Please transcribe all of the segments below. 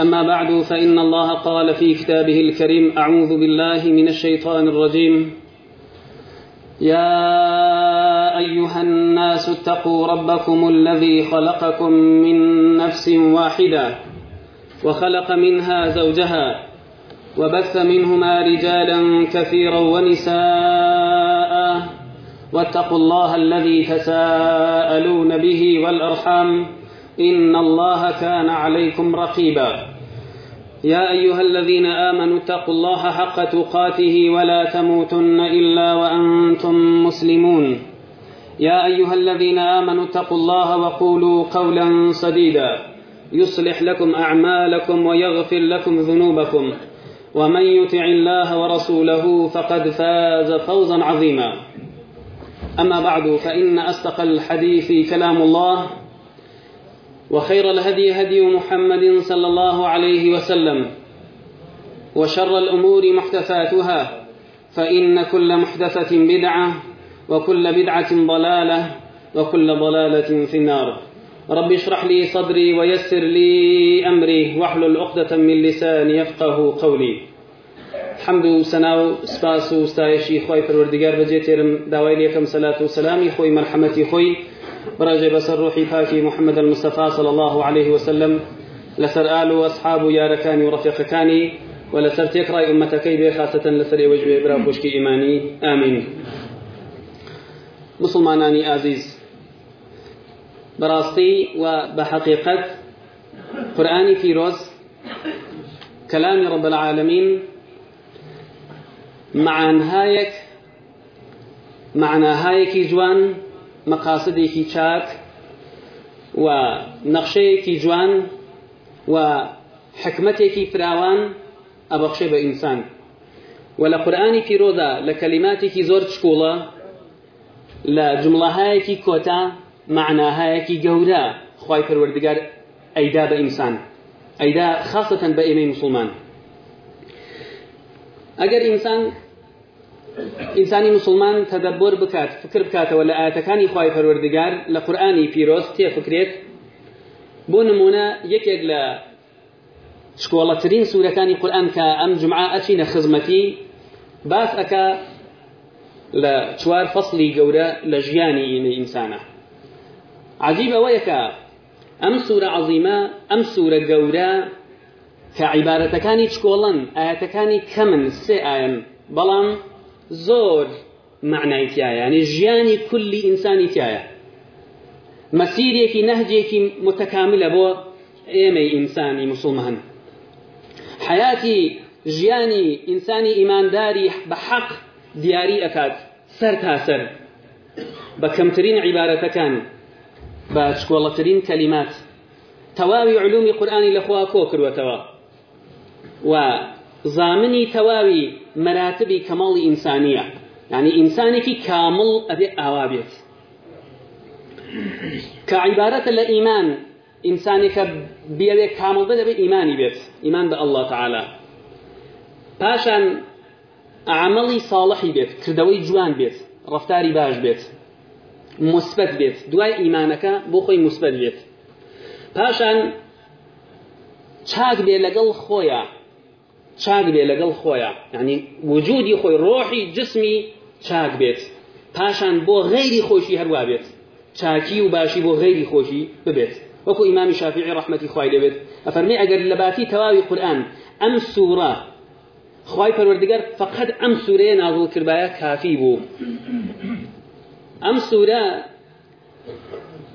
أما بعد فإن الله قال في كتابه الكريم أعوذ بالله من الشيطان الرجيم يا أيها الناس اتقوا ربكم الذي خلقكم من نفس واحدة وخلق منها زوجها وبث منهما رجالا كثيرا ونساء واتقوا الله الذي تساءلون به والأرحام إن الله كان عليكم رقيبا يا أيها الذين آمنوا اتقوا الله حق تقاته ولا تموتن إلا وأنتم مسلمون يا أيها الذين آمنوا اتقوا الله وقولوا قولا سديدا يصلح لكم أعمالكم ويغفر لكم ذنوبكم ومن يطع الله ورسوله فقد فاز فوزا عظيما أما بعد فإن استقل الحديث كلام الله وخير الهدي هدي محمد صلى الله عليه وسلم وشر الأمور محدثاتها فإن كل محدثة بدعة وكل بدعة ضلالة وكل ضلالة في النار رب اشرح لي صدري ويسر لي أمري واحلل عقدة من لساني يفقه قولي حمد و سنا و سپاس و ستایشی خۆی پەروەردگار بەجێ تێرم داوای لەکەم سەلات و سەلامی خۆی مەرحەمەتی خۆی برج بسر روحي فاكي محمد المصطفى صلى الله عليه وسلم لسر آل وأصحاب يا ركاني ورفيقكاني ولسر تكرى أمتكي بخاصة خاصة لسر وجبه برا بوشكي إيماني آمين مسلمانانی عزيز براستي و بە فيروز كلام رب العالمين مع نهايك معنى معناهایەکی جوان مەقاسدێکی چاک و نەخشەیەکی جوان و حکمتێکی فراوان ئەبەخشێ بە ئینسان و لە قورآانی پیرۆدا لە کەلیماتێکی زۆر چکوڵە لە جمڵەهایەکی کۆتا معناهایەکی گەورە خی پەروەردگار ئەیدا بە ئینسان ئەیدا خاصەتەن بە ئێمەی مسلمان ئەگەر ئینسان ئینسانی مسلمان تەدەبر بکات فکر بکاتەوە لە ئاەتەکانی خی پەروەردگار لە قورآانی پیرۆست تێفکرێت بۆ نمونە یەکێک لە شکۆڵەترین سوورەکانی قورآن کە ئەم جمعا ئەچینە خزمەتی باس ئەکا لە چوار فەصلی گەورە لە ژیانی ئینسانە عجیب ئەوەیەکە ئەم سوورە عظیمە ئەم سوورە گەورە کە عیبارەتەکانی چکۆڵەن ئاەتەکانی کەمن سێ ئاەن بەڵام زۆر معنای تایە ینی ژیانی کولی ئینسانی تایە مەسیرێکی نەهجێکی متەکاملە بۆ ئێمەی ئینسانی مسلمان حیاتی ژیانی ئینسانی ئیمانداری بە حەق دیاری ئەکات سەر تاسەر بە کەمترین عیبارەتەکان بە چکۆڵەترین کەلیمات تەواوی علومی قورآانی لەخوا کۆ کردوەتەوە و زامنی تەواوی مەراتبی کەمەڵی ئینسانیە ینی ئینسانێکی کامڵ ئەبێ ئاوا بێت کە عیبارەتە لە ئیمان ئینسانێکە بیاوێ کامڵ بە دەبێت ئیمانی بێت ئیمان بە ئەلله تعالا پاشان عملی ساڵحی بێت کردەوەی جوان بێت ڕفتاری باش بێت مثبت بێت دوای ئیمانەکە بۆ خۆی مثبت بێت پاشان چاک بێ لەگەڵ خۆیە چاک بێ لەگەڵ خۆیان ینی وجودی خۆی ڕۆحی جسمی چاک بێت پاشان بۆ غەیری خۆشی هەروە بێت چاکی و باشی بۆ غەیری خۆشی ببێت وەکو ئیمامی شافعی ڕحمەتی خوای دەبێت ئەفەرمی ئەگەر لە باتی تەواوی قورآن ئەم سوورە خوای پەروەردگار فقط ئەم سوورەیە نازڵ کردایە کافی بوو ئەم سوورە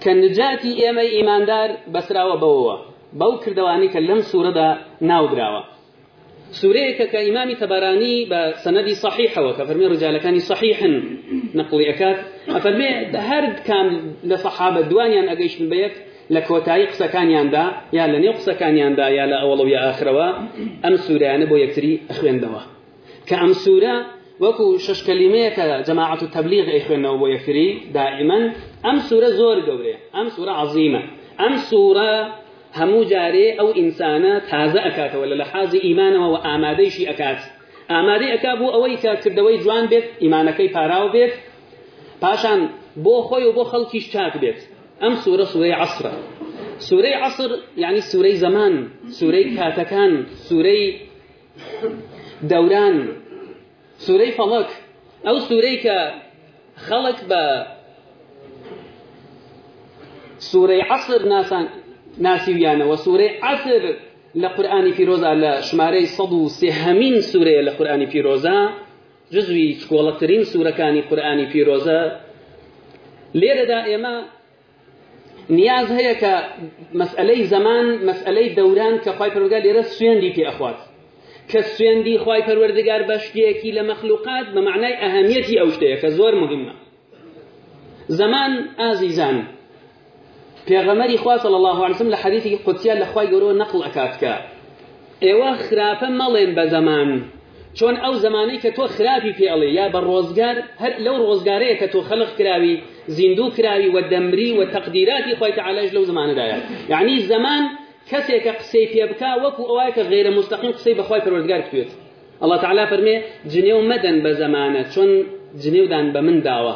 کە نجاتی ئێمە ئیماندار بەسراوە بەوەوە بەو کردوانی کە لەم سوورەدا ناودراوە سورة كإمام تبراني بسندي صحيح من رجال كان صحيحا نقل أكاد أفرمي هرد كان لصحابة دواني أن أقيش من بيك لكوتاي قسا كان ياندا يا لني قسا كان ياندا يا لا أول ويا آخروا أم سورة أنا بو يكتري أخوين دوا كأم سورة وكو شش كلمة كجماعة التبليغ إخوين بو يكتري دائما أم سورة زور قوري أم سورة عظيمة أم سورة هەموو جارێ ئەو ئینسانە تازە ئەکاتەوە لە لەحازی ئیمانەوە و ئامادەیشی ئەکات ئامادەی ئەکا بوو ئەوەی کە کردەوەی جوان بێت ئیمانەکەی پاراو بێت پاشان بۆ خۆی و بۆ خەڵکیش چاک بێت ئەم سوورە سوورەی عسرە سوورەی عسر یعنی سوورەی زەمان سوورەی کاتەکان سوورەی دەوران سوورەی فەڵک ئەو سوورەی کە خەڵک بە سوورەی عسر ناسان ناسیویانەوە سوورەی عسر لە قورآانی پیرۆزا لە ژمارەی سەد و سێهەمین سوورەیە لە قورآانی پیرۆزا جزوی چکۆڵەترین سوورەکانی قورآانی پیرۆزە لێرەدا ئێمە نیاز هەیە کە مەسئلەی زەمان مەسئلەی دەوران کە خی پەروەگار لێرە سوێندی پێ ئەخوات کە سوێندی خی پەروەردگار بە شتەیەکی لە مەخلوقات بە معنای ئەهەمیەتی ئەو شتەیە کە زۆر مهمە زەمان ئازیزان پێغەمەری خوا صلی الله علیه وسلم لە حدیثی قدسیان لە خوای گەورەوە نقل ئەکاتکە ئێوە خراپە مەڵێن بە زەمان چۆن ئەو زمانەی کە تۆ خراپی پێڵێ یا بە ڕۆزگار هەر لەو ڕۆزگارەیە کە تۆ خەلق کراوی زیندوو کراوی و دەمری و تەقدیراتی خۆیتە عالەش لەو زمانەدایە یعنی زەمان کەسێکە قسەی پێ بک وەکو ئەوایە کە غێرە مستەقیم قسەی بەخوای پەروەردگار کوێت الله تعالا فەرمێ جنێو مەدەن بە زەمانە چۆن جنێودان بە من داوە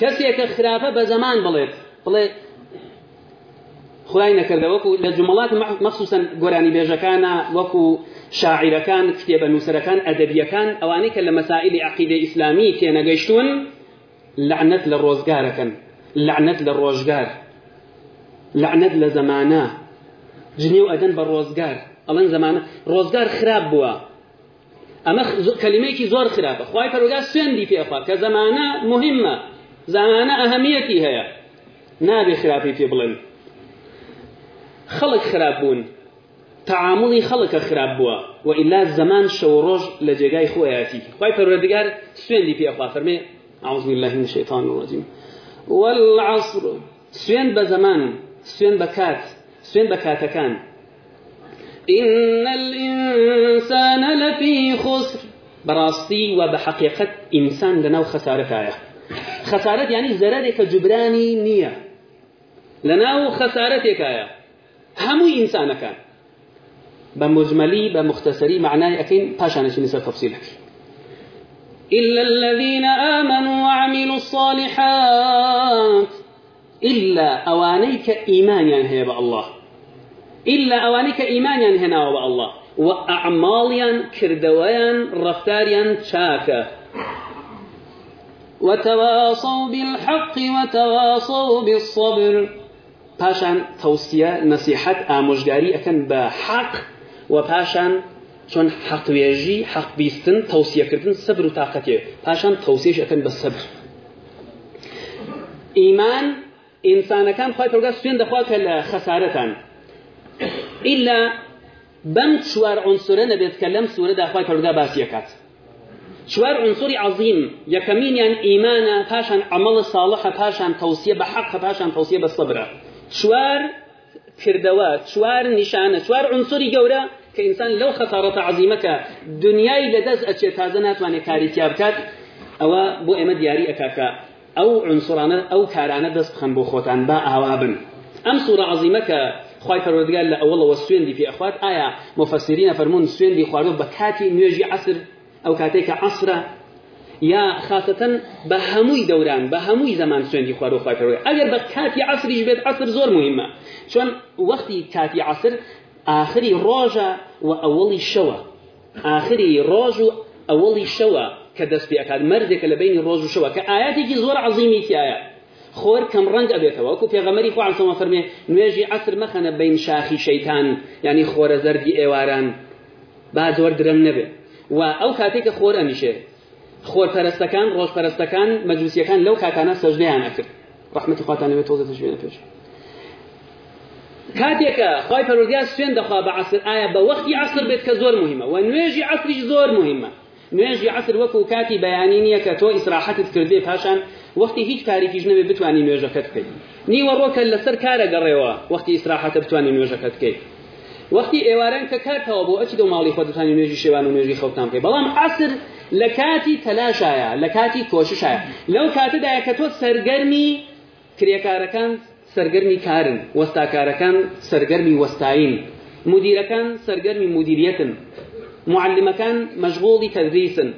کەسێکە خراپە بە زەمان بڵێت بڵێ خدای نەکردە وەکو لە جمڵات مەخصوسن گۆرانی بێژەکانە وەکو شاعیرەکان کتێبە نووسەرەکان ئەدەبیەکان ئەوانەی کە لە مەسائلی عقیدە ئیسلامی تێنەگەیشتون لعنەت لە ڕۆزگارەکەن لعنەت لە ڕۆژگار لعنەت لە زەمانە جنێو ئەدەن بە ڕۆزگار ئەڵەن زمانە ڕۆزگار خراپ بووە ئەمە کەلیمەیەکی زۆر خراپە خی پەرۆگا سوێندی پێخوا کە زمانە مهمە زمانە ئەهەمیەتی هەیە نابێ خراپی پێ بڵێن خەڵک خراپ بوون تعاملی خەڵکە خراپ بووە و ئیلا زەمان شەو ڕۆژ لە جێگای خۆیەتی خی پەروەردگار سوێندی پێخوا فەرمێ عوز بالله من الشيطان الرجيم والعصر سوێن بە زەمان سوێن بە کات سوێن بە کاتەکان إن الإنسان لفي خسر براستي وبحقيقة إنسان لناو خسارة آية خسارة يعني زرارك جبراني نية لناو خسارتك يكايا همو إنسانك بمجملي بمختصري معناه أكين باش أنا شنسر تفصيلك إلا الذين آمنوا وعملوا الصالحات إلا أوانيك إيمانيا يعني هي بأ الله إلا أوانيك إيمانيا يعني هنا وبأ الله وأعماليا يعني كردويا رفتاريا شاكا وتواصوا بالحق وتواصوا بالصبر پاشان توصیه نصیحت آموزگاری اکن با حق و پاشان چون حق ویجی حق بیستن توصیه کردن صبر و طاقتی پاشان تەوسێش اکن با صبر ایمان انسان کم خواهی پرگاه سوین دخواه کل خەسارەتان ئللا بم چوار عنصره نبید کلم سوره دخواه پرگاه پردا باسیەکات چوار عنسوری عظیم یەکەمینیان ئیمانە پاشان ئەمەڵە عمل پاشان تەوسیە بە بحق پاشان تەوسیە بە چوار کردەوە چوار نیشانە چوار عنصری گەورە کە ئینسان لەو خەسارەتە عزیمەکە دنیای لەدەست ئەچێت تازە ناتوانێت کاریتیا بکات ئەوە بۆ ئێمە دیاری ئەکاکە ئەو عنسورانە ئەو کارانە دەست بخەن بۆ خۆتان با ئاوا بن ئەم سوورە عزیمەکە خی پەرۆدگار لە ئەوڵەوە سوێندی پێ ئەخوات ئایا مفەسیرینە فەرمونون سوێندی خواردۆ بە کاتی نوێژی عسر ئەو کاتێک کە عسرە یا خاصەتەن بە هەمووی دەوران بە هەمووی زمان سوێندی خواردۆخوای پەروەگار ئەگەر بە کاتی عسریش بێت عسر زۆر مهمە چۆن وەختی کاتی عسر ئاخری ڕۆژە و ئەوڵی شەوە ئاخری ڕۆژ و ئەوڵی شەوە کە دەست پێکات مردێکە لە بینی ڕۆژ و شەوە کە ئاەتێکی زۆر عظیمی تایە خۆر کەم ڕنگ ئەبێتەوە وەکو پێغەمەری خوانسەمە فەرمێ نوێژی عسر مەخەنە بین شاخی شەیتان ینی خۆرە زەردی ئێواران با زۆر درم نەبێت و ئەو کاتێککە خۆر ئەنیشێ خۆرپەرستەکان ڕۆژپەرستەکان مەجووسیەکان لەو کاتانە سەژدەیان ئەکرد ڕحمەتی خواتانەوێت تۆزە شوێنە پێش کاتێکە خی پەرۆگیا سوێن دەخوا بە عسر ئایا بە وەختی عسر بێت کە زۆر مهمە و نوێژی عسریش زۆر مهمە نوێژی عسر وەکو کاتی بەیانی نییە کە تۆ ئیسراحەتت کردێ پاشان وەختی هیچ کارێکیش نەبێ بتانی نوێژەکەت بکەیت نیوەڕۆکە لەسەر کارە گەڕێەوە وەختی ئیسراحەتە بتانی نوێژەکەت بکەیت وەختی ئێواران کە کارتەوە بۆ ئەچی دە ماڵی خۆتتانی نوێژی شێوان و نوێژی خەوتان پێ بەڵام عسر لە کاتی تەلاشایە لە کاتی کۆششایە لەو کاتەدایە کە تۆ سەرگەرمی کرێکارەکان سەرگەرمی کارن وەستاکارەکان سەرگەرمی وەستاین مدیرەکان سەرگەرمی مدیریەتن معلمەکان مەشغوڵی تەدریسن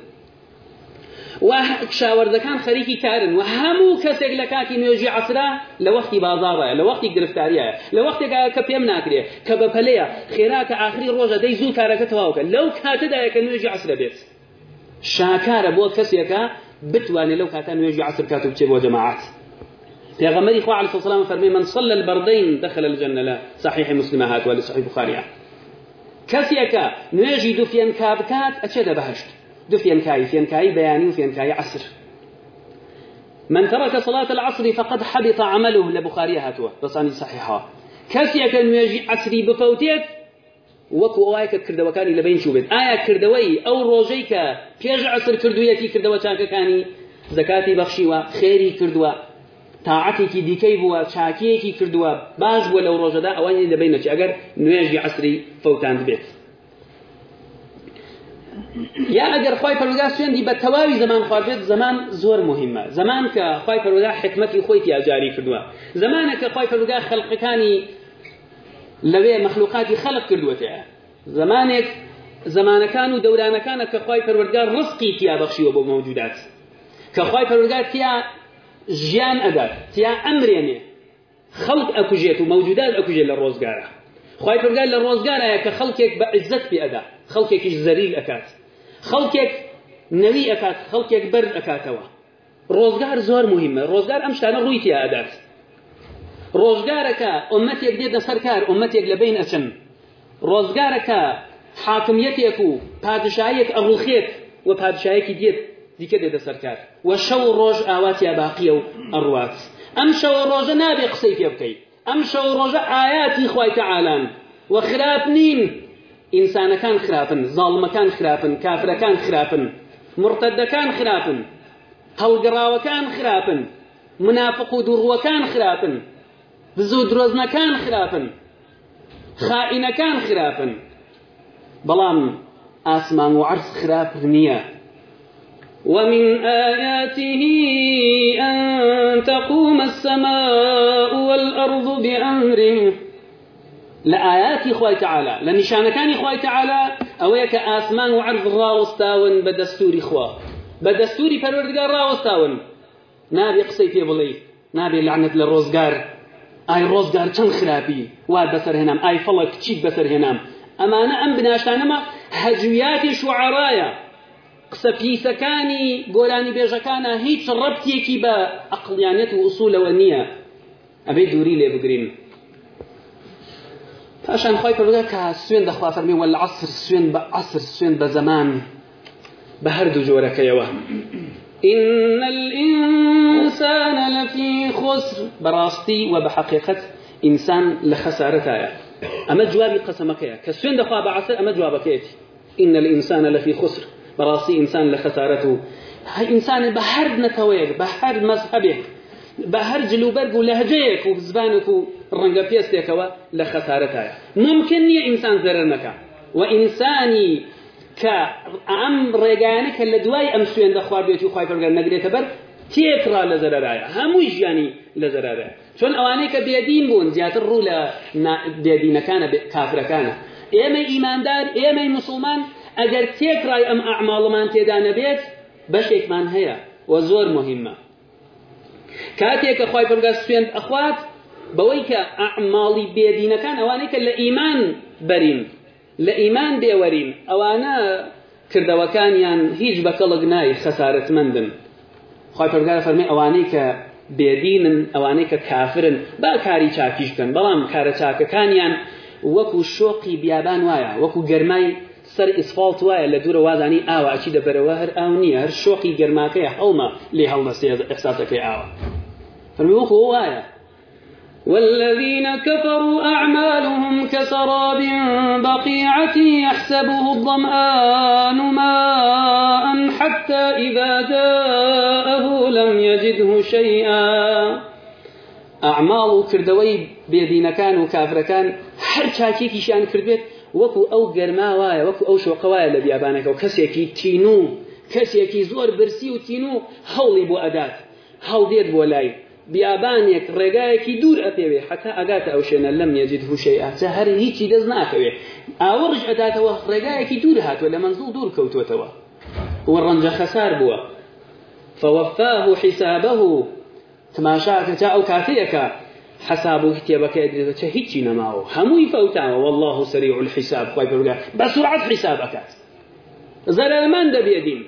شاوردەکان خەریکی کارن و هەموو کەسێک لە کاتی نوێژی عسرا لە وەختی بازاڕە لە وەختی گرفتاریە لە وەختێکە کە پێم ناکرێ کە بەپەلەیە خێراکە ئاخری ڕۆژە دەی زوو کارەکە تەواوکە لەو کاتەدایە کە نوێژی عسرە بێت شاكار بو كسيكا بتواني لو كان يجي عسر كاتب تشيب وجماعات بۆ غمري پێغەمەری عليه الصلاة والسلام من صلى البردين دخل الجنة لا صحيح مسلم هاتووە لە صحيح بخاریا کەسێکە نوێژی كاب كات اتشد بهشت دفين كاي فين كاي بياني وفين كاي عسر من ترك صلاة العصر فقد حبط عمله لبخاري بس بصاني صحيحة كسيكا نيجي عصري بفوتيت وەکو ئەوای کە کردەوەکانی لە بین چوبێت ئایا کردەوەی ئەو ڕۆژەی کە پێش عسر کردوویەتی کردەوە چاکەکانی زەکاتی بەخشیوە خێری کردووە تاعاتێکی دیکەی بووە چاکیەکی کردووە باش بووە لەو ڕۆژەدا ئەوانی لە بینەچی ئەگەر نوێژی عسری فەوتان بێت یا ئەگەر خی پەرگا سوێندی بە تەواوی زمان خواردێت زمان زۆر مهمە زمان کە خی پەرگا حکمەتی خۆی تیاجاری کردووە زمانە کە خی پەرگا خەلقەکانی لەوێ مەخلوقاتی خەلق کردوەتەیە زمانێک زمانەکان و دەورانەکانە کە خی پەروەرگار ڕستقی تیا بەخشیوە بۆ مەوجودات کە خی پەروەرگار تیا ژیان ئەدات تیا ئەمرێنێ خەڵک ئەکوژێت و مەوجودات ئەکوژێت لە ڕۆزگارە خی پەرگار لە ڕۆزگارایە کە خەڵکێک بە عزت پێ ئەدا خەڵکێکیش زەریل ئەکات خەڵکێک نەوی ئەکات خەڵکێک بەرد ئەکاتەوە ڕۆزگار زۆر مهمە ڕۆزگار ئەم شتانە ڕووی تیا ئەدات ڕۆژگارەکە ئۆمەتێک دێتە سەر کار ئۆمەتێک لە بین ئەچن ڕۆزگارەکە حاکمیەتێک و پادشایەک ئەڕوخێت و پادشایەکی دێت دیکە دێتە سەر کار و شەو ڕۆژ ئاواتیا باقیە و ئەڕوات ئەم شەو ڕۆژە نابێ قسەی پێ بکەیت ئەم شەو ڕۆژە ئاياتی خوایتە عالان و خراپ نین ئینسانەکان خراپن زاڵمەکان خراپن کافرەکان خراپن مرتدەکان خراپن هەڵگەڕاوەکان خراپن منافق و دوڕوەکان خراپن دزو كان خراپن خائنا كان بەڵام ئاسمان و وعرس خراپ نییە ومن آياته أن تقوم السماء والأرض بأمره لآيات إخوة تعالى لنشان كان إخوة تعالى أويك آسمان وعرض راوستاون بدستور إخوة بدستور فروردقار راوستاون نابي قصي في بلي نابي لعنة للروزقار ئای ڕۆزگار چەند خراپی وا بەسەرهێنام ئای فەڵە کچیک بەسەرهێنام ئەمانە ئەم بناشتانەمە هەجویاتی شوعڕایە قسە پیسەکانی گۆرانی بێژەکانە هیچ ڕەبتێکی بە ئەقلیانەت و ئوسولەوە نییە ئەبێ دووری لێ بگرین پاشان خۆی پەرگە کە سوێن دەخوا فەرمی وە لە عسر سوێن بە عسر سوێن بە زەمان بە هەردوو جۆرەکەیەوە إن الإنسان لفي خسر براستي وبحقيقة إنسان لخسارتها أما جواب قسمك كسفين دخوا بعثة أما جوابك إن الإنسان لفي خسر براستي إنسان لخسارته إنسان بحر نتويك بحر مذهبك بهر جلوبرگ و لهجەیەک و زبانك و ڕەنگە پێستێکەوە لە خەسارەتایە ممکن نییە کە ئەم ڕێگایانە کە لە دوای ئەم سوێن دەخواردێت و خی پرگەر نەگرێتە بەر تێترا لە زەرایە هەمووی ژیانی لە زەرایە چۆن ئەوانەیە کە بێدین بوون زیاتر ڕوو لە بێدینەکانە کافرەکانە ئێمە ئیماندار ئێمەی مسلمان ئەگەر تێکڕای ئەم ئەعماڵمان تێدا نەبێت بەشێکمان هەیە و زۆر مهمە کاتێک کە خی پرگەر سوێن ئەخوات بەوەی کە ئەعماڵی بێدینەکان ئەوانەیە کە لە ئیمان بەرین لە ئیمان بێوەرین ئەوانە کردەوەکانیان هیچ بەکەڵک نای خەسارەتمەندن خی پرگار فەرمی ئەوانەی کە بێدینن ئەوانەی کە کافرن با کاری چاکیش بکەن بەڵام کارە چاکەکانیان وەکو شۆقی بیابان وایە وەکو گەرمای سەر ئیسفالت وایە لە دوورە وازانی ئاواچی دەبەرەوە هەر ئاو نییە هەر شۆقی گەرماکەی هەڵمە لێ هەڵمەسێ ئەحساسەکەی ئاوە فەرمی وەکو وایە والذين كفروا أعمالهم كسراب بقيعة يحسبه الظمآن ماء حتى إذا جاءه لم يجده شيئا أعمال كردوي بيدين كانوا كافر كان هر چاكيكي شان كردويت وكو أو قرماوايا وكو أو شوقوايا لبيابانك وكسيكي تينو كسيكي زور برسي وتينو هولي بو أدات هول ديت بو لاي بیابانێک ڕێگایەکی دوور ئەپێوێ حتا ئەگاتە ئەو شوێنە لەم نێجد هوشەی ئاچە هەر هیچی دەست ناکەوێ ئاوەڕژ ئەداتەوە ڕێگایەکی دوور هاتووە لە منزڵ دوور کەوتوتەوە و ڕەنجە خەسار بووە فەوەفاه و حیسابە و تماشاکە جا ئەو کاتەیەەکە حساب و کتێبەکە دێتە چە هیچی نەماوە هەمووی فەوتانەوە والله سەریع الحساب خی پێگا بە سرعت حساب ئەکات زەرەمان دەبێدیم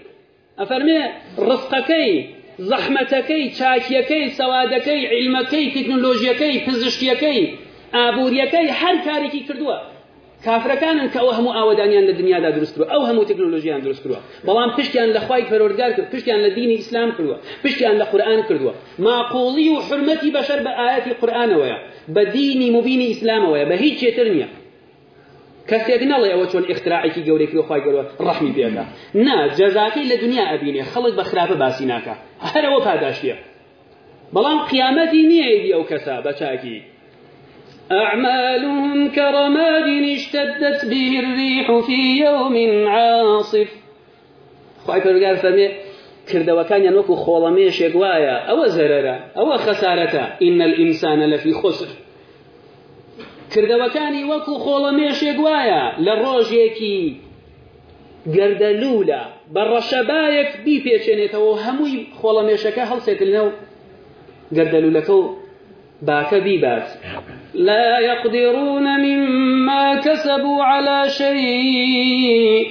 ئەفەرمێ ڕستەکەی زەحمەتەکەی چاکیەکەی سەوادەکەی عیلمەکەی تەکنۆلۆژیەکەی پزیشکیەکەی ئابوووریەکەی هەر کارێکی کردووە کافرەکانن کە ئەو هەموو ئاوادانیان لە دنیادا دروستکرو ئەو هەموو تەکنۆلۆژیان دروستکردوە بەڵام پشتیان لە خی پەرۆردگار کرد پشتیان لە دینی ئیسلام کردووە پشتیان لە قورآن کردووە ماقۆڵی و حرمەتی بەشەر بە ئاەتی قورآانەوەیە بە دینی مبینی ئیسلامەوەیە بە هیچ چێتر نییە كسيك نالي أو شون اختراعك جوريك وخاي جورا رحمي بيعنا نا جزاكي لدنيا أبيني خلق بخرافة باسيناك هر وفا داشتيا بلان قيامتي نيدي أو كسا بشاكي أعمالهم كرماد اشتدت به الريح في يوم عاصف خواهي فرقار فرمي کردەوەکان یان وەکو خۆڵەمێشێک وایە أو زەرەرە أو خەسارەتە ئینە الإنسان لەفی خسر کردەوەکانی وەکو خۆڵە مێشێک وایە لە ڕۆژێکی گەردەلوولە بە ڕەشەبایەک بیپێچێنێتەوە هەمووی خۆڵە مێشەکە هەڵسێک لەنەو گەردەلوولەکە و باکە بیبات لا يقدرون مما كسبوا على شيء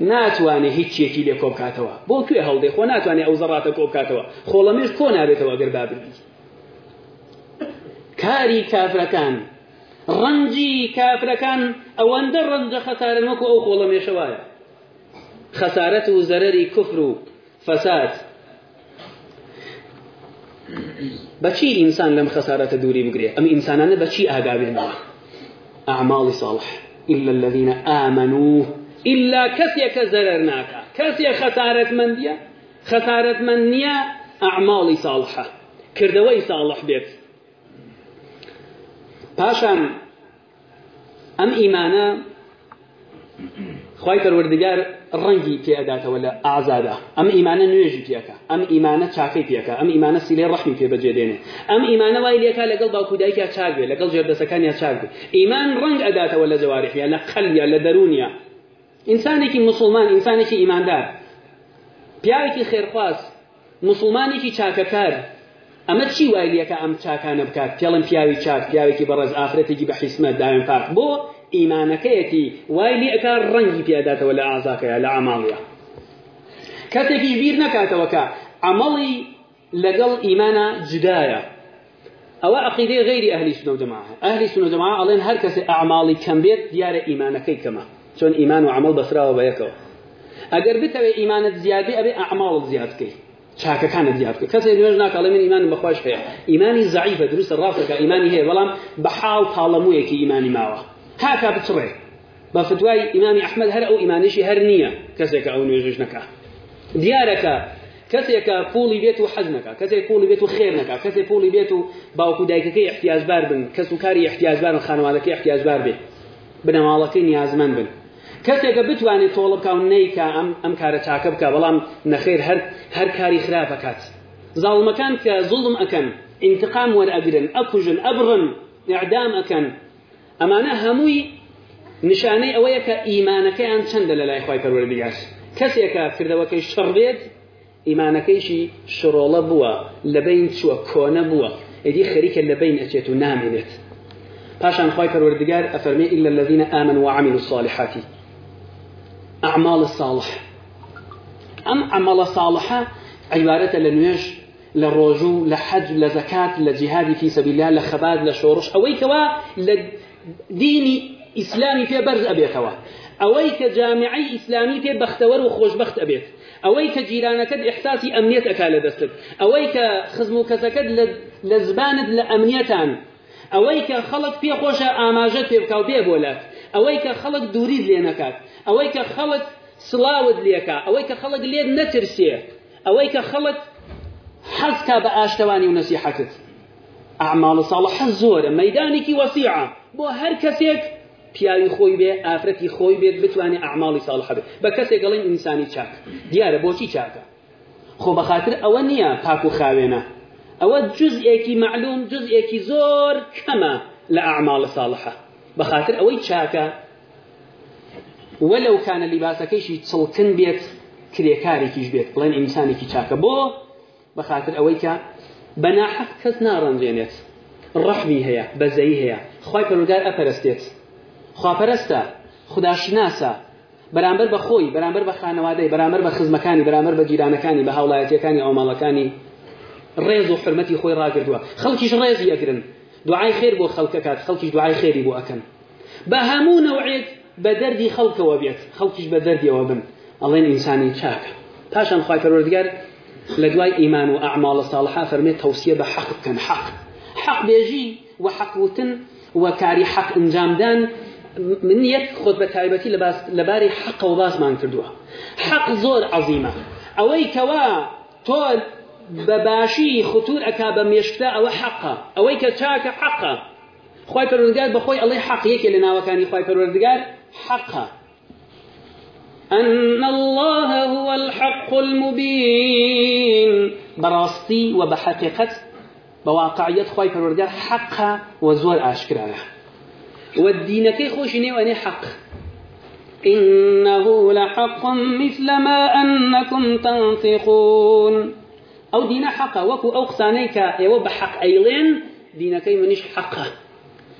ناتوانێ هیچیەکی لێ کۆبکاتەوە بۆ کوێ هەڵدێ خۆ ناتوانێت ئەو زەڕاتە کۆبکاتەوە خۆڵەمێش کۆ نابێتەوە گەر بابی کاری کافرەکان ڕەنجی کافرەکان ئەوەندە ڕەنجە خەسارن وەکو ئەو خۆڵە مێشەوایە خەسارەت و زەرەری کوفر و فەساد بەچی ئینسان لەم خەسارەتە دووری بگرێ ئەم ئینسانانە بەچی ئاگابێنەوە ئەعماڵی ساڵح إلا الذين آمنوا إلا كسيك زررناك كسي خسارة من ديا خسارة من نيا أعمالي صالحة كردوي صالح بيت پاشان ئەم ئیمانە خی پەروەردگار ڕەنگی پێداتەوە لە ئازادا ئەم ئیمانە نوێژی پێەکە ئەم ئیمانە چاکەی پێەکە ئەم ئیمانە سیلێ ڕەحمی پێ بەجێدێنێ ئەم ئیمانە وای لێکا لەگەڵ باکودایکیا چاگوێ لەگەڵ ژێردەسەکانیا چاگوێ ئیمان ڕنگ ئەداتەوە لە جوارحە لە قەلیا لە دەرونیا ئینسانێکی مسلمان ئینسانێکی ئیماندار پیاوێکی خێرخواست مسلمانێکی چاکەکار ئەمە چی وای لەکە ئەم چاکانە بکات پێڵم پیاوی چاک پیاوێکی بەڕێز ئافرەتێکی بە حیسمە داوێن فاق بۆ ئیمانەکەیەتی وای لێ ئەکا ڕەنگی پیاداتەوە لە ئازاکەیە لە ئاماڵە کەسێکی بیر نەکاتەوەکە ئەمەڵی لەگەڵ ئیمانە جدایە ئەوە عقیدەی غیری ئەهلی سنە و جەماعە ئەهلی سنە و جەماعە ئەڵێن هەر کەسێ ئەعماڵی کەم بێت دیارە ئیمانەکەی کەمە چۆن ئیمان و عمل بەسراوە بە یەکەوە ئەگەر بتەوێت ئیمانت زیادی ئەبێ ئەعماڵت زیادکەی چاکەکانە دیارکە کەسێک نوێژ ناکەڵێ من ایمان بەخواش هەیە ایمانی زعیفە دروستە ڕاستەکە ئیمانی هەیە بەڵام بە حاڵ پاڵەمویەکی ایمانی ماوە هاکا بچڕێ بە فتوای ئیمامی ئەحمد هەر ئەو ئیمانیشی هەر نییە کەسێکە ئەو نوێژش نەکە دیارەکە کەسێکە پوڵی بێت و حەزمەکە کەسێک پوڵی بێت و خێرنەکە کەسێک پوڵی بێت و باوکو دایکەکەی احتیاجبار بن کەس و کاری احتیاجبارن خانوادەکەی احتیاجبار بێت بنەماڵەکەی نیازمەند بن کەسێکە بتوانێت تۆڵ بکە و نیکە ئەم ئەم کارە چاکە بکە بەڵام نەخێر هەر هەر کاری خراپەکات زاڵمەکان کە زوڵم ئەەکەن انتقام وەرئەگرن ئەکوژن ئەبڕن ئەعدام ئەەکەن ئەمانە هەمووی نیشانەی ئەوەیە کە ئیمانەکەیان چەندە لە لای خی پەروەردگار کەسێکە کردەوەکەی شڕێت ئیمانەکەیشی شڕۆڵە بووە لەبین چووە کۆنە بووە ئەدی خەریکە لەبین ئەچێت و نامێنێت پاشان خی پەروەردگار ئەفەرمێ ئللا الذين آمنوا وعملوا الصالحات أعمال الصالح أم أعمال الصالحة عبارة لنوش للرجوع لحج لزكاة لجهاد في سبيل الله لخباد لشورش أويك وا لدين إسلامي في برز أبيك وا أويك جامعي إسلامي في بختور وخوش بخت أبيك أويك جيرانك إحساسي أمنيتك لدستك أويك خزمك سكد لزباند لأمنيتان ئەوەی کە خەڵک پێ خۆشە ئاماژە پێبکاو بێ بۆلات ئەوەی کە خەڵک دووریت لێ نەکات ئەوەی کە خەڵک سلاوت لێکا ئەوەی کە خەڵک لێت نەترسێ ئەوەی کە خەڵک حەزکا بە ئاشتەوانی و نەسیحەکت ئەعماڵ ساڵحە زۆرە مەدانێکی وەسیعە بۆ هەر کەسێک پیاوی خۆی بێ ئافرەتی خۆی بێت بتوانێت ئەعماڵی ساڵحە بێت بە کەسێک گەڵین ئینسانی چاک دیارە بۆچی چاکە خۆ بەخاتر ئەوە نییە پاک و خاوێنە ئەوە جزئێکی معلوم جزئێکی زۆر کەمە لە ئەعماڵە ساڵحە بەخاتر ئەوەی چاکە وەلەو کانە لیباسەکەیشی چڵکن بێت کرێکارێکیش بێت بڵێن ئینسانێکی چاکە بۆ بەخاتر ئەوەی کە بەناحەق کەس ناڕەنجێنێت ڕەحمی هەیە بەزەی هەیە خی پەرودار ئەپەرستێت خواپەرستە خداشناسە بەرامبەر بە خۆی بەرامبەر بە خانەوادەی بەرامبەر بە خزمەکانی بەرامبەر بە گیرانەکانی بە هاوڵایەتەکانی ئەوماڵەکانی ڕێز و حرمەتی خۆی ڕاگردووە خەڵکیش ڕێزی ئەگرن دوعای خێر بۆ خەڵکە کات خەڵکیش دوعای خێری بۆ ئەکەن بە هەموو نەوعێک بە دەردی خەڵکەوە بێت خەڵکیش بە دەردیەوە بن ئەڵێن ئینسانی چاکە پاشان خی پەروەردگار لە دوای ئیمان و ئەعماڵە ساڵحا فەرمێت تەوسیە بە حەق بکەن حەق حەق بێژی و حەقوتن و کاری حەق ئەنجامدان من یەک خۆت بە تایبەتی لەبارەی حەقەوە باسمان کردووە حەق زۆر عەزیمە ئەوەی کەوا تۆ بباشي خطور أكاب بميشكتا أو حقا أو كتاك حقا خواي پروردگار بخوي الله حق يكي لنا وكاني خواي پروردگار حقا أن الله هو الحق المبين براستي وبحقيقة بواقعية خواي پروردگار حقا وزور أشكرا والدين كي خوش واني حق إنه لحق مثل ما أنكم تنطقون او دینە حەقا وكو ئەو قسانەی کە ئێوە ايلين حەق ئەیڵێن حقا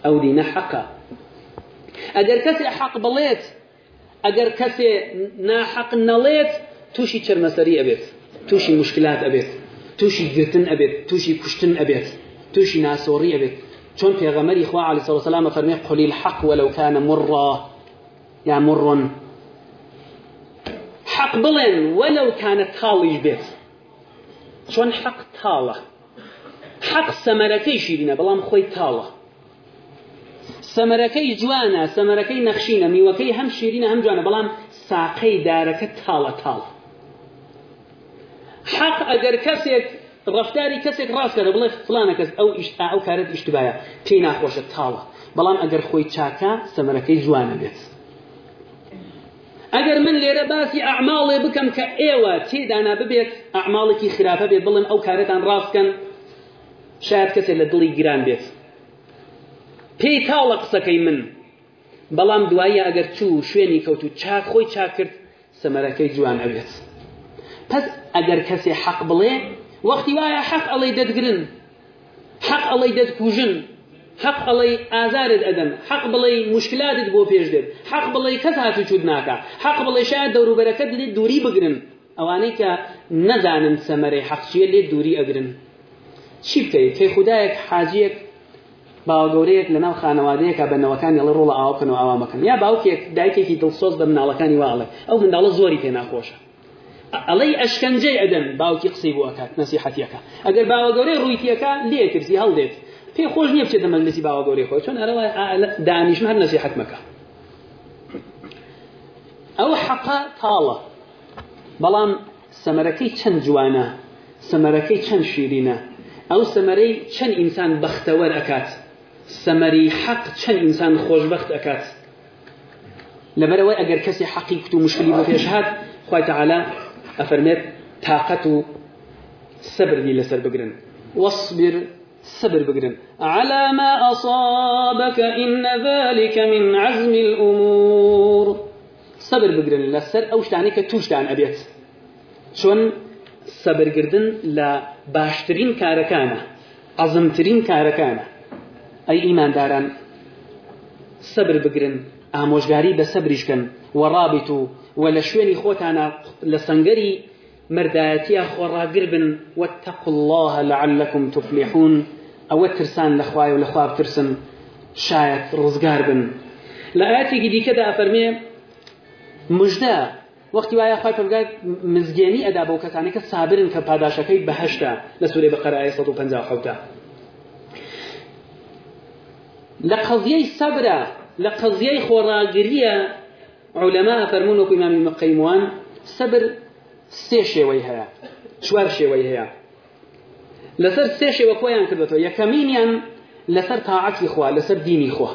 أو دينا حقا دینە حەقە ئەگەر کەسێ حەق بڵێت ئەگەر کەسێ نليت توشي تووشی ابيت توشي مشكلات ابيت توشي جرتن ابيت توشي كشتن ابيت توشي ناسوري ابيت ئەبێت في غمر اخوة عليه الصلاة والسلام فرمي قل الحق ولو كان مرا يا مر حق بلن ولو كانت خالج بيت چۆن حەق تاڵە حەق سەمەرەکەیشی بینە بەڵام خۆی تاڵە سەمەرەکەی جوانە سەمەرەکەی نەخشینە میوەکەی هەم شیرینە هەم جوانە بەڵام ساقەی دارەکە تاڵە تاڵە حەق ئەگەر کەسێک ڕفتاری کەسێک ڕاستکەرە بڵێ فلانە کەس ئەو ئیشتا ئەو کارت ئیشتبایە پێی ناخۆشە تاڵە بەڵام ئەگەر خۆی چاکە سەمەرەکەی جوانە بێت ئەگەر من لێرە باسی ئەعماڵێ بکەم کە ئێوە تێدانا ببێت ئەعماڵێکی خراپە بێت بڵێم ئەو کارەتان ڕاستکەن شاید کەسێک لە دڵی گران بێت پێی تاڵە قسەکەی من بەڵام دوایە ئەگەر چوو شوێنی کەوت و چاک خۆی چاکرد سەمەرەکەی جوان ئەبێت پس ئەگەر کەسێ حەق بڵێ وەختی وایە حەق ئەڵی دەدگرن حەق ئەڵی دەدکوژن حق ئەڵی ئازارت ئەدەن حق بڵێ مشکلاتت بۆ پێش دێت حق بڵێ کەس هاتو چود ناکە حق بڵێ شاید دەوروبەرەکەت لێ دووری بگرن ئەوانەی کە نەزانن سەمەرەی حەقچیە لێ دووری ئەگرن چی بکەیت کەی خوددایەک حاجەک باوگەورەیەک لەناو خانەوادەیەکە بەنەوەکان لە ڕۆڵە ئاوکن و ئاوامەکەن یا باوکێک دایکێکی دڵسۆز بە مناڵەکانی واڵێ ئەو منداڵە زۆری پێ ناخۆشە ئەڵی ئەشکەنجەی ئەدەن باوکی قسەی بووەکات نەسی حەتیەکە ئەگەر باوەگەورەی ڕوویتیەکە لێ کردی هەڵدێت پێی خۆش نییە بچێتە مەلسی باوە گەوری خۆی چۆن ئەرەڵای دانیشم هەر نەسی حکمەکە ئەو حەقا تاڵە بەڵام سەمەرەکەی چەند جوانە سەمەرەکەی چەند شیرینە ئەو سەمەرەی چەند ئینسان بەختەوەەر ئەکات سەمەری حەق چەند ئینسان خۆشببخت ئەکات لەبەرەوەی ئەگەر کەسی حەقی کت و مشکلی بۆ پێشهات خی تعالا ئەفەرمێت تااقەت و سەبری لەسەر بگرن وەصبر سبر بقدر على ما أصابك إن ذلك من عزم الأمور ل أ سبر بقدر لا سر أ و ش ت ع توش تعن أ شون سبر قردن لا باشترين كاركانا عظمترين كاركانا أي إيمان إ ي م ا ن دارا سبر بقدرن اموش غريب سبرشكن ولا شويني خوتانا لسنجري مردایەتی خۆڕاگر بن واتقوا الله لعلكم تفلحون أو ترسان لەخوای و ترسن بترسن شاید ڕزگار بن لە ئاەتێکی دیکەدا ئەفەرمێ مژدە وەختی وایە خخوای پگات مزگێنی ئەدا بەو کەسانی کە سابرن کە پاداشەکەی بەهشتا لە سوورێ بەقەرای 150 لە قەزیەی سەبرە لە قەزیەی خۆڕاگریە عولەما ئەفەرمونەوەکو ئمامی مەقەیموان سەبر سێ شێوەی هەیە چوار شێوەی هەیە لەسەر سێ شێوە خۆیان کردێتەوە یەکەمینیان لەسەر تاعەتی خوا لەسەر دینی خوا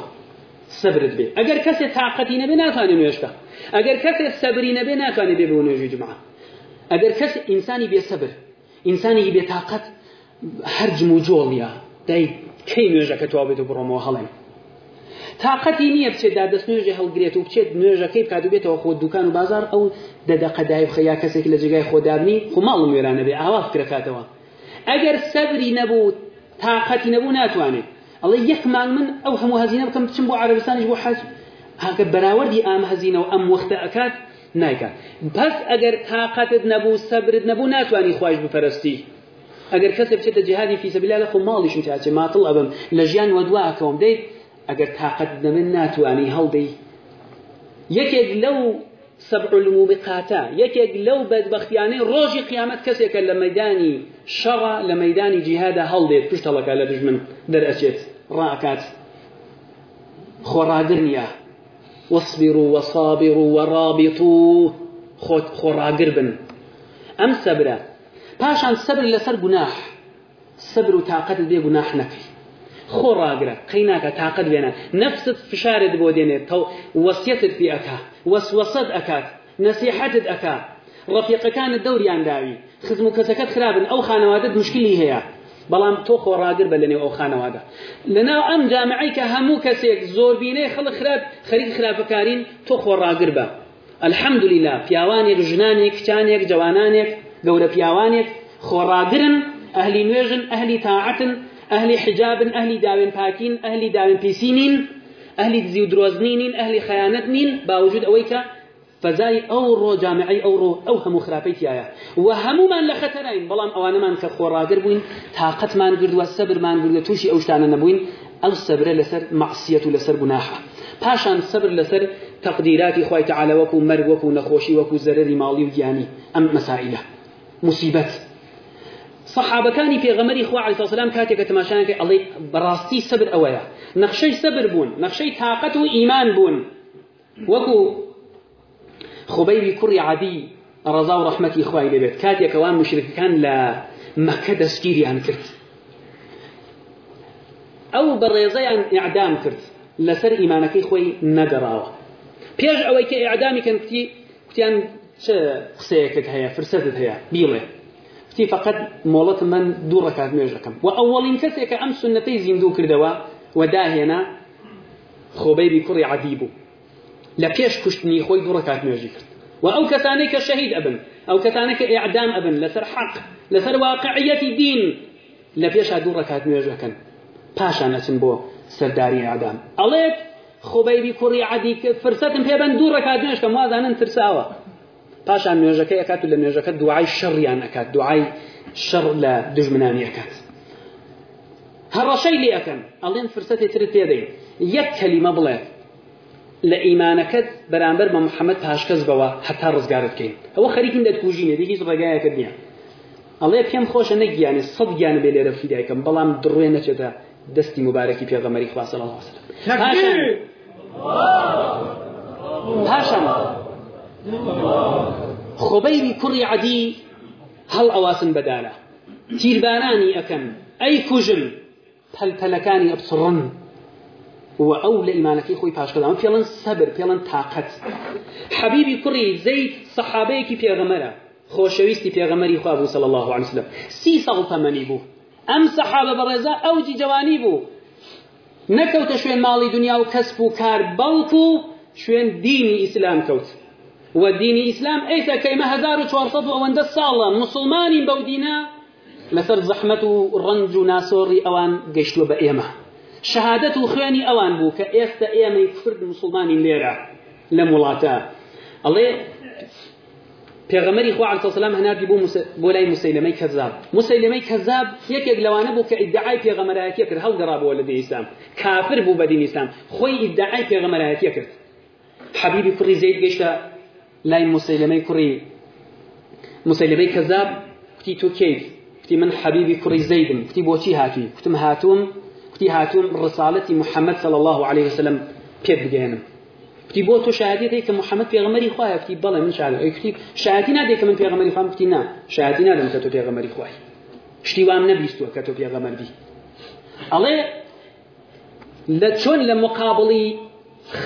سەبرت بێ ئەگەر کەسێک تااقەتی نەبێ ناتوانێت نوێشتا ئەگەر کەسێک سەبری نەبێ ناتوانێت بێ بۆ نوێژی جمع ئەگەر کەس ئینسانی بێسەبر ئینسانی بێتاقەت هەرجم و جۆڵیە دای کەی نوێژەکە تو بێت و بڕۆمەوە هەڵێن تااقەتی نییە بچێت دادەست نوێژێ هەڵگرێت و بچێت نوێژەکەی کادوبێتەوە خۆ دوکان و بازار ئەو دەدەقەدای خەیا کەسێک لە جگای خۆدانی خۆماڵ نوێرانە بێ ئاوا فکرەکاتەوە ئەگەر سەبری نەبوو تااقەتی نەبوو ناتوانێت ئەڵێ یەکمان من ئەو هەموو هەزینە بکەم بچم بۆ عربستانیش بۆ حەج هاکە بەراوردی ئام هەزینە و ئەم وەختە ئەکات نایکات پس ئەگەر تااقەتت نەبوو سەبرت نەبوو ناتوانانی خوۆش بپەرستی ئەگەر کەسێک بچێتە جهادی فیسەبیلا لە خۆ ماڵیشم چاچێ ماتڵ ئەبم لە ژیان وەدواکەم دەیت ئەگەر تااقەت دەمن ناتوانانی هەڵدەی یەکێک لەو سبع الموبقاتە یەکێک لەو بەدبختیانەی ڕۆژی قیامەت کەسێکە لە مەدانی شەڕ لە مەدانی جیهادا هەڵدێت پشتەڵەکە لە دژمن دەرئەچێت ڕاکات خۆڕاگرنیە وەصبیر و وەسابیر و وەڕابیت و خۆت خۆڕاگر بن ئەم سەبرە پاشان سەبر لەسەر گوناح سەبر و تااقەت بێ گوناح نەکەی خۆ ڕاگرە قەیناکە تااقت بێنە نەفست فشارت بۆ دێنێت تەو وەسیەتت پێ ئەکا وەسوەسەد ئەکات نەسیحەتت ئەکا ڕەفیقەکانت دەوریان داوی خزم و کەسەکەت خراپن ئەو خانەوادە مشکلی هەیە بەڵام تۆ خۆڕاگر بە لەنێو ئەو خانەوادە لەناو ئەم جامعی کە هەموو کەسێک زۆربینەی خەڵ خراپ خەریک خراپەکارین تۆ خۆڕاگر بە ئەلحەمدلیلا پیاوانێک ژنانێک کچانێک جوانانێک گەورە پیاوانێک خۆڕاگرن ئەهلی نوێژن ئەهلی تاعەتن ئەهلی حجابن ئەهلی داوێن پاکین ئەهلی داوێن پیسینین ئەهلی دزی و درۆزنینین ئەهلی خەیانەت نین باوجود ئەوەی کە فەزای ئەو ڕۆ جامعی ئەوڕۆ ئەو هەموو خراپەیتیایە و هەمومان لە خەتەرین بەڵام ئەوانەمان کە خۆڕاگر بووین تااقەتمان گردووە سەبرمان گردە تووشی ئەو شتانە نەبووین ئەو سەبرە لەسەر معسیەت و لەسەر گوناحە پاشان سەبر لەسەر تەقدیراتی خۆیتە عالەوەکو و مەرگوەکو و نەخۆشی وەکو زەرری ماڵی و گیانی ئەم مەسائلە مصیبەت صحابەکانی پێغەمەری خوا علی سلام کاتێککە تەماشان کرد ئەڵێ بەڕاستی سبر ئەوەیە نەخشەی سبر بوون نەخشەی تااقەت و ئیمان بوون وەکو خوبەیوی کوڕی عادی ڕزا و ڕحمەتی خوای دەبێت کاتێکەوان مشرك كان لا دەستگیریان کرد عن كرت أو بريزي عن إعدام كرت خۆی نەگەڕاوە پێش ئەوەی کە ئعدامی کەن کوتی کوتیان چه قسەیەکت هيا فرسەتت هيا بیڵێ تی فقط مۆڵەت من دوو ڕکات نوێژەکەم و ئەوڵین کەسێکە ئەم سنەتەی زیندوو کردەوە و داهێنا خۆبەیری کوڕی عادی بوو لە پێش کوشتنی خۆی دوو ڕکات نوێژی کرد و ئەو کەسانەی کە شەهید ئەبن ئەو کەسانە کە ئعدام ئەبن لەسەر حەق لەسەر واقعەتی دین لە پێشا دوو ڕکات نوێژەکەن پاشان ئەچن بۆ سەرداری ئادام ئەڵێت خۆبەیری پاشان نوێژەکەی ئەکات و لە نوێژەکە دوعای شەڕیان ئەکات دوعای شەڕ لە دژمنانی ئەکات هەڕەشەی لێ ئەەکەن ئەڵێن فرسەتی تر تێدەی یەک کەلیمە بڵێ لە ئیمانەکەت بەرامبەر بە محەممەد پاشکەس بەوە هەتا ڕزگارت بکەین ئەوە خەریکم دەتکوژینە دیگەی ڕێگایەکە نییە ئەڵێ پێم خۆشە نەگییانێ سەد گیان بێ لێرە فیدایکەم بەڵام دڕێ نەچێتە دەستی مبارەکی پێغەمەری خواسە لە پاشان خبيري كري عدي هل أواسن بدانا تيرباناني أكن أي كجم پەلپەلەکانی ئەبسڕن و ئەو لە ئیمانەکەی خۆی پاشکەدام پێڵەن سەبر پێڵەن تااقەت حەبیبی کوڕی زەید سەحابەیەکی پێغەمەرە خۆشەویستی پێغەمەری خوابوو سەڵ الله عسلم سی سەڵ پەمەنی بوو ئەم سەحابە بەڕێزا ئەوجی جوانی بوو نەکەوتە شوێن ماڵی دنیا و کەسب و کار بەڵکو شوێن دینی ئیسلام کەوت و دینی ئیسلام ئەیکە هزار 1400 ئەوەندە الصالة مسلمانی بەو دینە زحمة زەحمت و أوان و ناسۆڕی شهادة گەشتووە أوان ئێمە شهادەت و خوێنی ئەوان بوو لمولاتا ئێستا ئێمەی کورد مسلمانی لێرە لە وڵاتە ئەڵێ علیه السلام هەناردی بۆ بۆ لای مسەیلمەی کەذاب مسەیلمەی کەذاب یەکێک لەوانە بوو کە ئیدعای پێغەمەرایەتیە کرد هەڵگەڕابەوە لە دین کافر بو بە اسلام ئیسلام خۆی ئیدعای کرد حەبیبی کوڕی زەید لای مسلمەی کوڕی مسلمەی کەزاب کوتی تو کیف کوتی من حبيبي كري زەیدم کوتی بۆچی هاتووی کوتم هاتوم کوتی هاتوم رسالتي محمد صلى الله عليه وسلم پێ بگەێنم کوتی بۆ تۆ شاهدێتی کە في پێغمەری خوایە کوتی بەڵێ من شاعر کوتی شاهدی نادێ کە من پێغمەری خام کوتی نا شاهدی نادەم کە تۆ پێغمەری خوای شتی وام نەبیستوە کە تۆ پێغەمەر بی ئەڵێ لە چۆن لە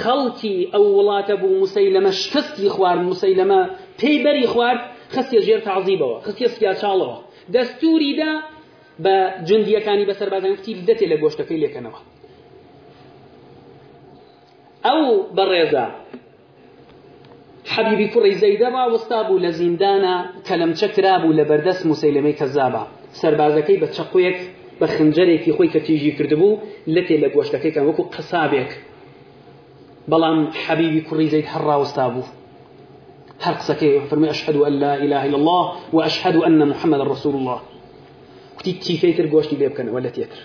خەڵکی ئەو وڵاتە بوو مسەیلەمە شکستی خوارد مسەیلەمە پێیبەری خوارد خستە ژێر تازیبەوە خستە سیا چاڵەوە دەستوریدا بە جندیەکانی بەسەربازان کتی دەتێ لە گۆشتەکەی لێکەنەوە ئەو بەڕێزە حەبیبی کوڕی زەیدەما وەستا بوو لە زیندانە کەلەمچە کرابوو لە بەردەست موسەیلەمەی کەزابە سەربازەکەی بە چەقوێک بە خنجەرێکی خۆی کە تیژی کردبوو لەتێ لە گۆشتەکەی کە وەکو قەسابێک بلان حبيبي كري زيد حرا واستابو هر سكي فرمي أشهد أن لا إله إلا الله وأشهد أن محمد رسول الله كتي وتي فيتر قوشتي بيبكن ولا تيتر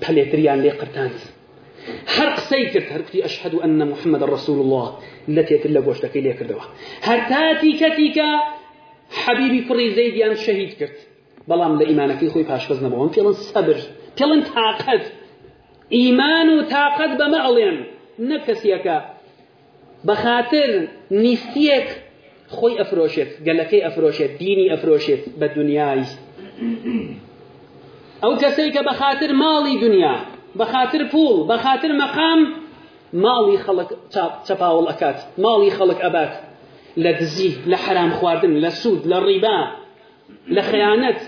بحليتر يعني لي قرتانت هر سيتر هر أشهد أن محمد رسول الله التي تيتر لا قوشتك لي كردوا هرتاتي تاتي كتيكا حبيبي كري زيد يعني شهيد كرت بلام لإيمانك خوي فزنا بهم فيلن صبر فيلن طاقت إيمان وطاقت بمعلم نە کەسیەکە بەخاتر نیستیەک خۆی ئەفرۆشێت گەلەکەی ئەفرۆشێت دینی ئەفرۆشێت بە دنیای ئەو کەسەی کە بەخاتر ماڵی دنیا بەخاتر پول بەخاتر مەقام ماڵی خەڵک چەپاوەڵ ئەکات ماڵی خەڵک ئەبات لە دزی لە حرام خواردن لە سوود لە ڕیبا لە خەیانەت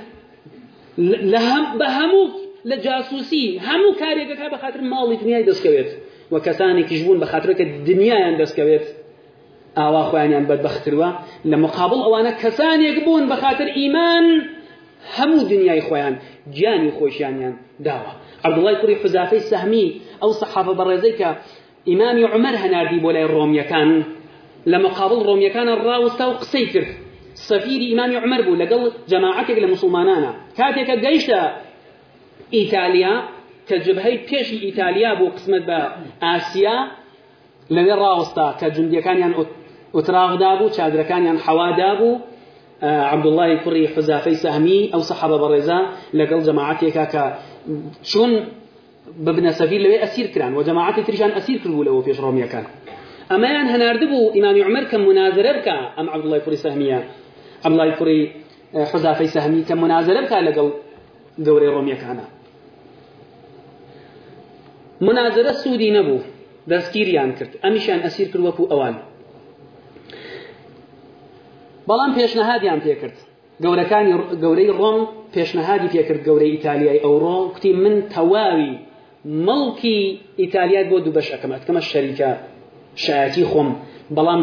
بە هەموو لە جاسوسی هەموو کارێکەکە بەخاتر ماڵی دنیای دەستکەوێت و کەسانێکیش بوون بە خاترەکە دنیایان دەستکەوێت ئاوا خۆیانیان بەدبەختترە لە مقابل ئەوانە کەسانێک بوون بە خاطر ئیمان هەموو دنیای خۆیان گیانی خۆشیانیان داوە عبدوڵای کوری حزافەی سەهمی ئەو سەحافە بەڕێزەی کە ئیمامی عمەر هەناردی بۆ لای ڕۆمیەکان لە مقابل ڕۆمیەکانە ڕاوستا و قسەی کرد سەفیری ئیمامی عمەر بوو لەگەڵ جەماعەتێک لە مسلمانانە کاتێکە گەیشتە ئیتالیا کەجبهەی بيش إيطاليا بو قسمت با آسيا لن بە ئاسیا لەوێ ڕاوستا کە جندیەکانیان ئۆتراغدا بوو چادرەکانیان عبد الله كري حزافي سهمي أو صحابة سەحەبە لقل لەگەڵ جەماعاتێکا شون چون سفير سەفیر أسير كران کران و أسير كربو لو کردبوو لەەوە پێش أما ئەمەیان هناردبو ئیمامی عمر كم مناظر بكا أم عبد الله كري سهمي عبد الله كري حزافي سهمي كم مناظر بكا لقل دوري روميا ڕۆمیەکانە مناظرە سوودی نەبوو دەستگیریان کرد ئەمیشان ئەسیر کرد وەکو ئەوان بەڵام پێشنەهادیان پێکرد گەورەکانی گەورەی ڕۆم پێشنەهادی پێکرد گەورەی ئیتالیای ئەوڕۆ کوتی من تەواوی مەڵکی ئیتالیات بۆ دوو بەشەکەمات کەمە شەریکە شایەتی خۆم بەڵام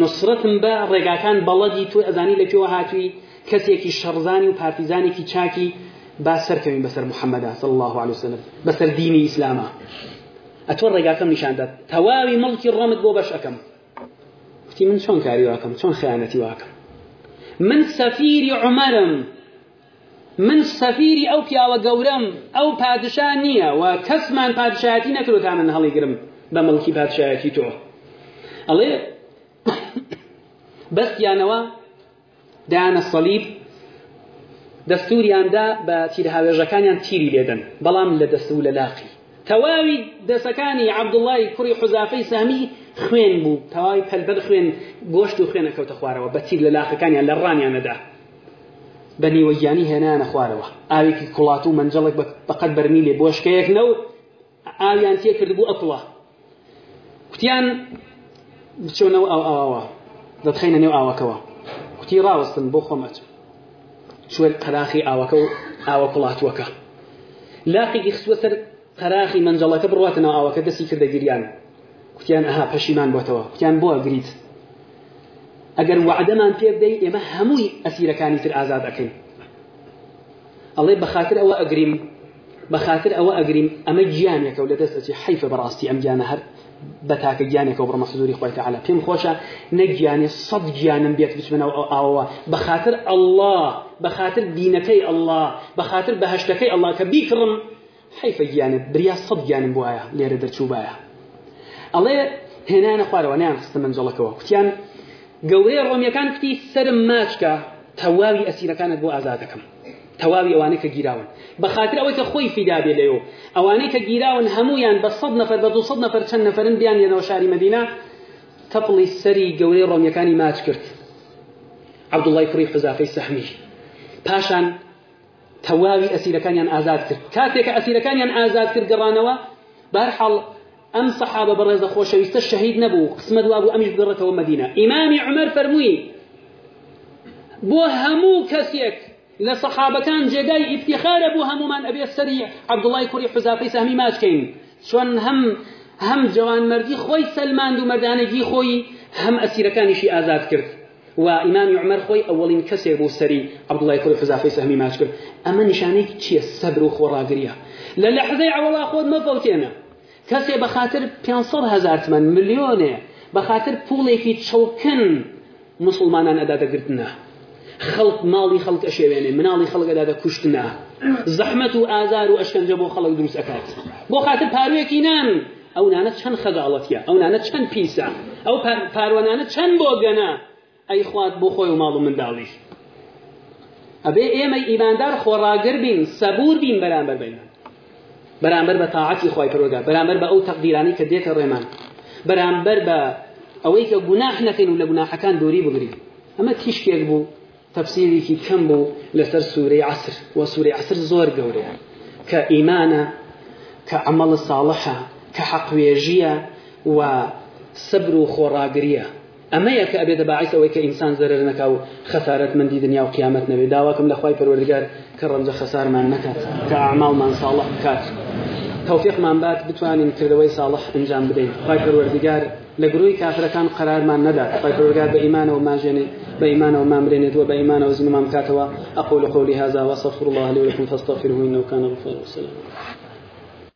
نسرەتم بە ڕێگاکان بەڵەدی تو ئەزانی لەکوێوە هاتووی کەسێکی شەڕزانی و پارتیزانێکی چاکی باز كمين بسر محمد صلى الله عليه وسلم بەسەر دینی ئیسلامە ئەتۆ ڕێگاکەم نیشاندات تەواوی مڵکی ڕەمت بۆ بەشەکەم وتی من شون كاري واكم شون خیانەتی واكم من سفير عمەرم من سەفیری ئەو پیاوە گەورەم ئەو پادشا نییە و کەسمان تعمل نەکرۆتا من هەڵیگرم بادشاتي تو الله بس ئەڵێ بەستیانەوە دانە سەلیب دەستوریاندا بە تیرهاوێژەکانیان تیری لێدەن بەڵام لە دەست و لە لاقی تەواوی دەسەکانی عبدوڵای کوڕی حوزافەی سامی خوێن بوو تەواوی پەلبەر خوێن گۆشت و خوێنە کەوتە خوارەوە بە تیر لە لاقەکانیان لە ڕانیانەدا بە نیوەگیانی هێنانە خوارەوە ئاوێکی کوڵات و منجەڵک بەقەت بەرمی لێ بۆشکەیەک نەوت ئاویان تێ کردبوو ئەتوە کوتیان بچۆنەوە ئاو ئاواوە دەتخینە نێو ئاوەکەوە کوتی ڕاوەستن بۆ خۆمەچم شوێن قەراخی ئاوەکە و ئاوە کوڵاتوەکە لاقی ئیخسوە سەر قەراخی منجەڵەکە بڕاتەنەوە ئاوەکە دەستی کردە گریان کوتیان ئەها پەشیمان بۆتەوە کوتیان بۆ ئەگریت ئەگەر وعدەمان پێ بدەین ئێمە هەمووی ئەسیرەکانی تر ئازاد ئەەکەین ئەڵێ بەخاتر ئەوە ئەگریم بەخاتر ئەوە ئەگریم ئەمە گیانێکە و لە دەستەچی حیفە بەڕاستی ئەم گیانە هەر بە تاکە گیانێکەوە بڕمە سزوری خۆی تعالا پێم خۆشە نەگیانی سەد گیانم بێت بچمنەوە ئەو ئاوە بەخاتر ئەله بەخاتر دینەکەی ئەله بەخاتر بەهشتەکەی ئەله کە بیکڕم حیفە گیانت بریا سەد گیانم وایە لێرە دەرچوبایە ئەڵێ هێنانە خوارەوە نیان خستە منجڵەکەەوە کوتیان گەورەی ڕۆمیەکان کتی سرم ماچکە تەواوی ئەسیرەکانت بۆ ئازادەکەم تەواوی ئەوانەی کە گیراون بەخاطر ئەوەی کە خۆی فیدابێ لەوە ئەوانەی کە گیراون هەمویان بە سەد نەفەر بە دوسەد نەفەر چەند نەفەرن بیانێنەوە شاری مەدینا تەپڵی سەری گەورەی ڕۆمیەکانی ماچ کرد عبدوڵای فڕی قزافەی سەحمی پاشان تەواوی ئەسیرەکانیان ئازاد کرد کاتێککە ئەسیرەکانیان ازاد کرد گەڕانەوە بارحاڵ ئەم سەحابە بەڕێزە خۆشەویستە شەهید نەبوو قسمە دوابوو ئەمیش بگەڕێتەوە مەدینە امام عمر فرموي بو همو کەسێک لە سەخابەکان جێگای ئیفتیخارە بوو هەمومان ئەبێ سەری عەبدوڵای کوڕی حوزافەی سەمی ماچکەین چۆن هەم هەم جوانمەردی خۆی سەلماند و مەردانێکی خۆی هەم ئەسیرەکانیشی ئازاد کرد و ئیمامی عمر خۆی ئەوەڵین کەسێک بوو سەری عەبدوڵای کوڕی حوزافەی سەمی ماچ کرد ئەمە نیشانەیەکی چییە سەبر و خۆڕاگریە لە لەحظەی ئەوەڵا خۆت مەفەوتێنە کەسێ بە خاطر 500 هزار تمن ملیۆنێ بە خاطر پوڵێکی چەوکن مسلمانان ئەدادەگرتنە خەڵک ماڵی خەڵک ئەشێوێنێ مناڵی خەڵکەدادە کوشتنا زەحمەت و ئازار و ئەشکەنجە بۆ خەڵک دروست ئەکات بۆ خاتر پاروێکی نان ئەو نانە چەند خەداڵەتە ئەو نانە چەند پیسە ئەو پاروانانە چەند بۆ گەنا ئەی خوات بۆ خۆی و ماڵ و منداڵیش ئەبێ ئێمە ئیماندار خۆڕاگر بین سەبور بین بەرامبەر بینە بەرامبەر بە تاعاتی خۆی پرۆگا بەرامبەر بە ئەو تەقدیرانی کە دێتە ڕێمان بەرامبەر بە ئەوەی کە گوناح نەکەین و لە گوناحەکان دووری بگرین ئەمە تیشکێک بوو تەفسیریکی کەم بوو لەسەر سوورەی عسر وە سووری عسر زۆر گەورەیە کە ئیمانە کە ئەمەڵە ساڵحە کە حەقوێژیە و سەبر و خۆڕاگریە ئەمەیە کە ئەبێتە باعیسەوەی کە ئینسان زەرر نەکا و خەسارەت مندی دنیا و قیامەت نەبێ داواکەم لە خی پەروەردگار کە ڕەنجە خەسارمان نکات کە ئاماڵمان ساڵح بکات تەوفیقمان بات بتوانین کردەوەی ساڵح ئەنجام بدەین خی پەروەردگار لگروی کافرەکان قرارمان نەدات خی پرۆگار بە ئیمانەوە ماژێنێ بە ایمانەوە مامرێنێت و بە ایمانەوە زنمان بکاتەوە ئەقول قولی هذا وصفر الله لي ولكم فاستغفروه انه كان غفورا وسلاما